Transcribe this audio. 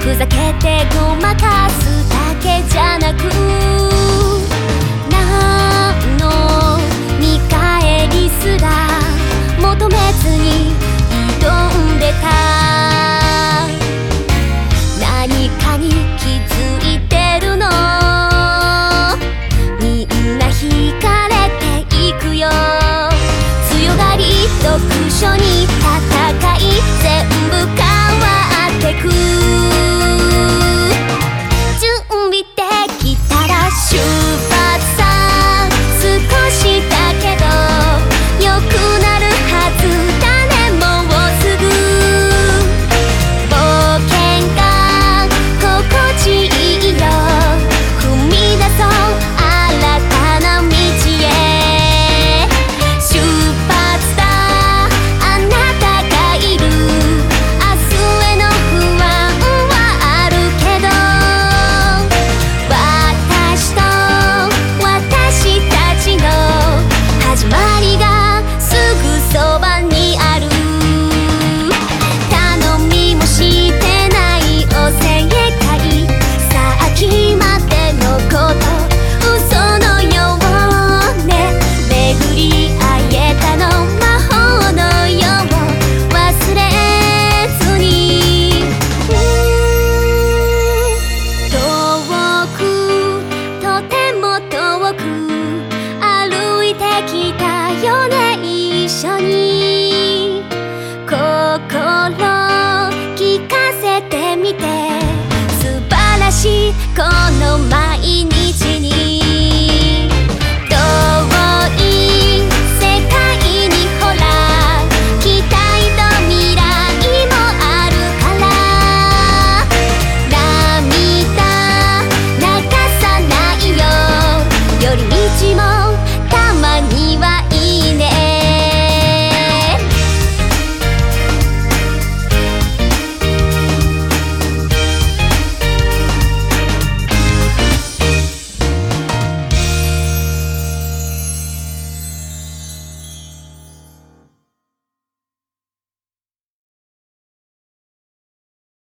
ふざけてごまかすだけじゃなく何の見返りすら求めずに挑んでた。何かに気づいこ